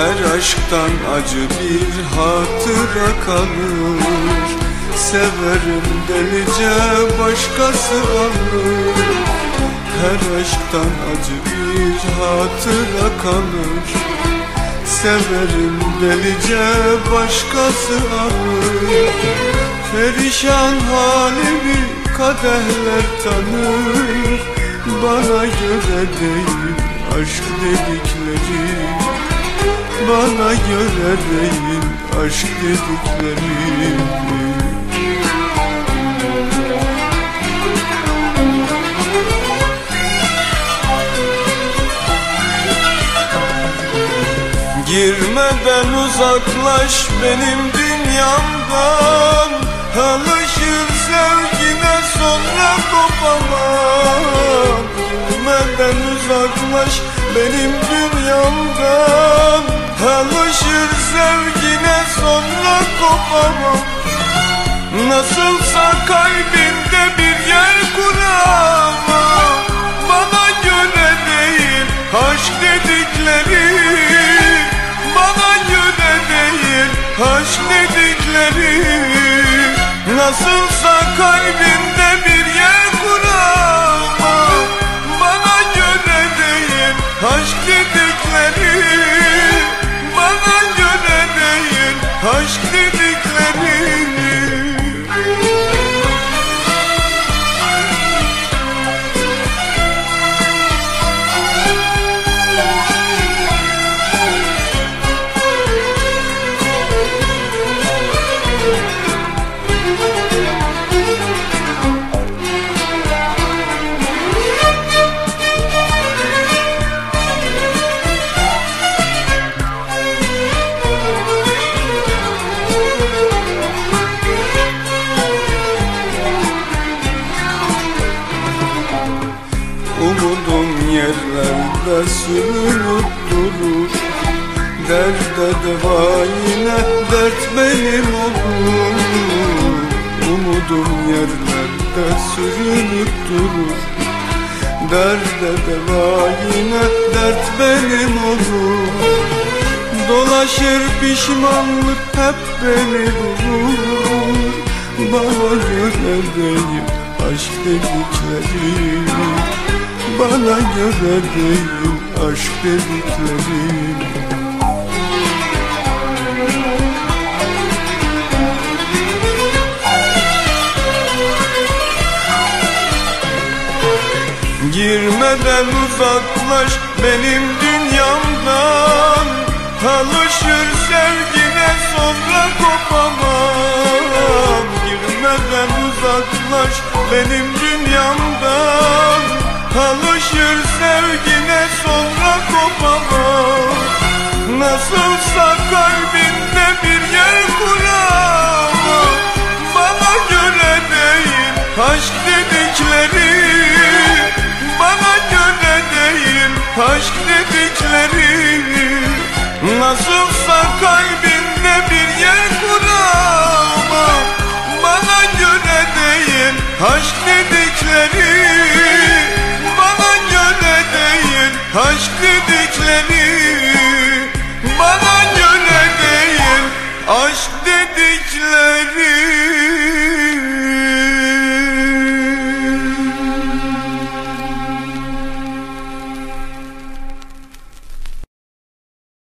aşktan acı bir hatıra kalır. Severim delice başkası alır Her aşktan acı bir hatıra kalır. Severim delice başkası alır Perişan halimi kadehler tanır. Bana göre değil aşk dedikleri Bana göre değil aşk dedikleri Girmeden uzaklaş benim dünyamdan. Alışır sevgine sonra kopamam. Girmeden uzaklaş benim dünyamdan Nasılsa kalbinde bir yer kuramam Bana göre değil aşk dedikleri. Bana göre değil aşk dedikleri. Nasılsa kalbinde Umudum yerlerde sürünüp durur. Derde deva yine dert benim olur. Umudum yerlerde sürünüp durur. Derde deva yine dert benim olur. Dolaşır pişmanlık hep beni bulur. Bana göre değil aşk dedikleri Bana göre değil aşk dedikleri Girmeden uzaklaş benim dünyamdan. Alışır sevgine sonra kopamam. Girmeden uzaklaş benim dünyamdan kopamam Nasılsa kalbinde bir yer kuramam Bana göre değil aşk dedikleri. Bana göre değil aşk dedikleri. Nasılsa kalbinde bir yer kuramam Bana göre değil aşk dedikleri. Bana göre değil aşk